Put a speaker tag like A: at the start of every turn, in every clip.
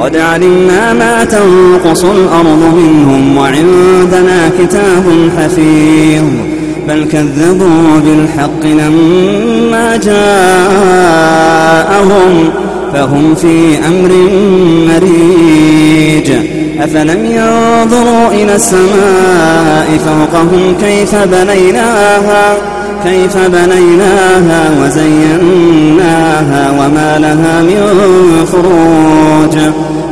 A: قد علمنا ما تنقص الأرض منهم وعندنا كتاب حفيظ. بل كذبوا بالحق لما جاءهم فهم في أمر مريج. أفلم ينظروا إلى السماء فوقهم كيف بنيناها كيف بنيناها وزيناها وما لها من فروج.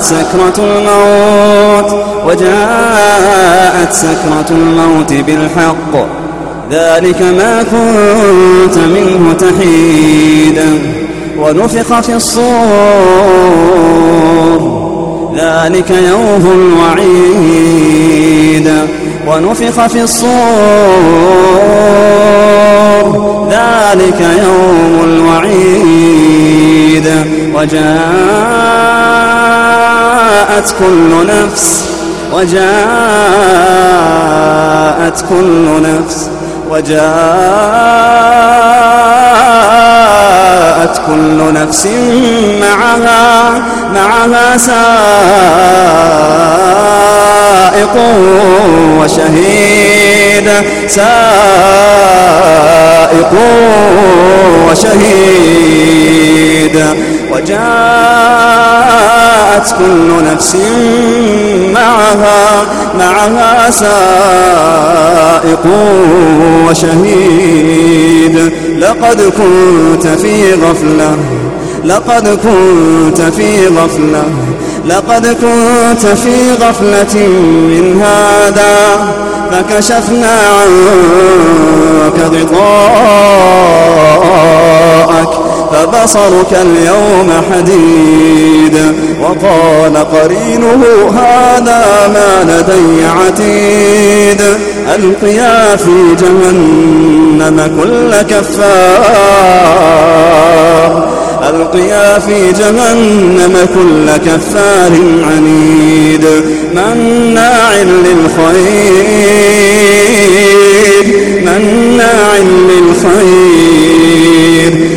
A: وجاءت سكرة الموت وجاءت سكرة الموت بالحق. ذلك ما كنت منه تحيدا ونفخ في الصور. ذلك يوم الوعيد ونفخ في الصور. ذلك يوم الوعيد وجاءت كل نفس وجاءت كل نفس وجاءت كل نفس معها معها سائق وشهيد سائق وشهيد وجاءت كل نفس معها معها سائق وشهيد. لقد كنت في غفلة لقد كنت في غفلة لقد كنت في غفلة من هذا فكشفنا عنك غطاءك فبصرك اليوم حديد. وقال قرينه هذا ما لدي عتيد. ألقيا في جهنم كل كفار. ألقيا في جهنم كل كفار عنيد. مناع للخير مناع للخير.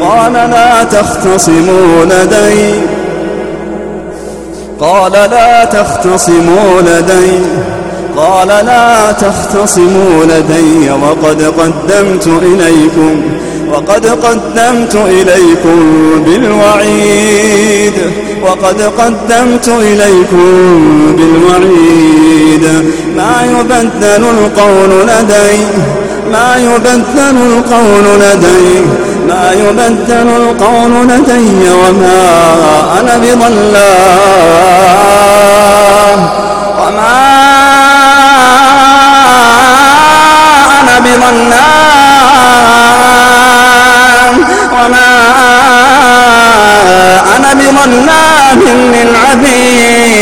A: قال لا تختصموا لدي. قال لا تختصموا لدي. قال لا تختصموا لدي وقد قدمت إليكم وقد قدمت إليكم بالوعيد وقد قدمت إليكم بالوعيد. ما يبدل القول لدي ما يبدل القول لدي. ما يبدل القول لدي وما أنا بظلام. وما أنا بظلام. وما أنا بظلام للعبيد.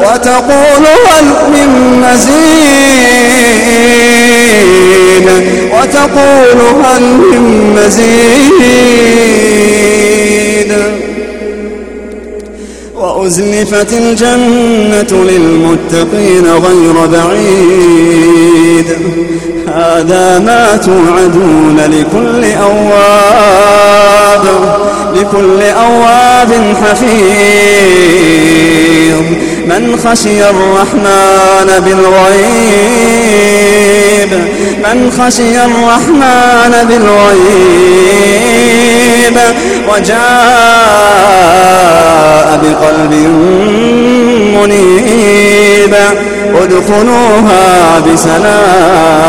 A: وتقول هل من مزيد؟ وتقول هل من مزيد؟ وأزلفت الجنة للمتقين غير بعيد. هذا ما توعدون لكل أواب لكل أواب حفيظ. من خشي الرحمن بالغيب من خشي الرحمن بالغيب وجاء بقلب منيب ادخلوها بسلام.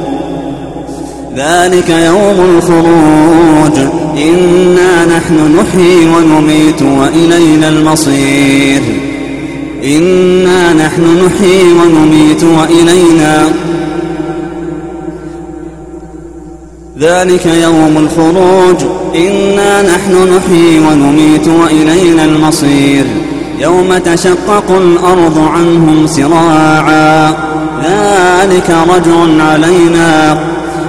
A: ذلك يوم الخروج. إنا نحن نحيي ونميت وإلينا المصير. إنا نحن نحيي ونميت وإلينا. ذلك يوم الخروج. إنا نحن نحيي ونميت وإلينا المصير. يوم تشقق الأرض عنهم سراعا. ذلك رجع علينا.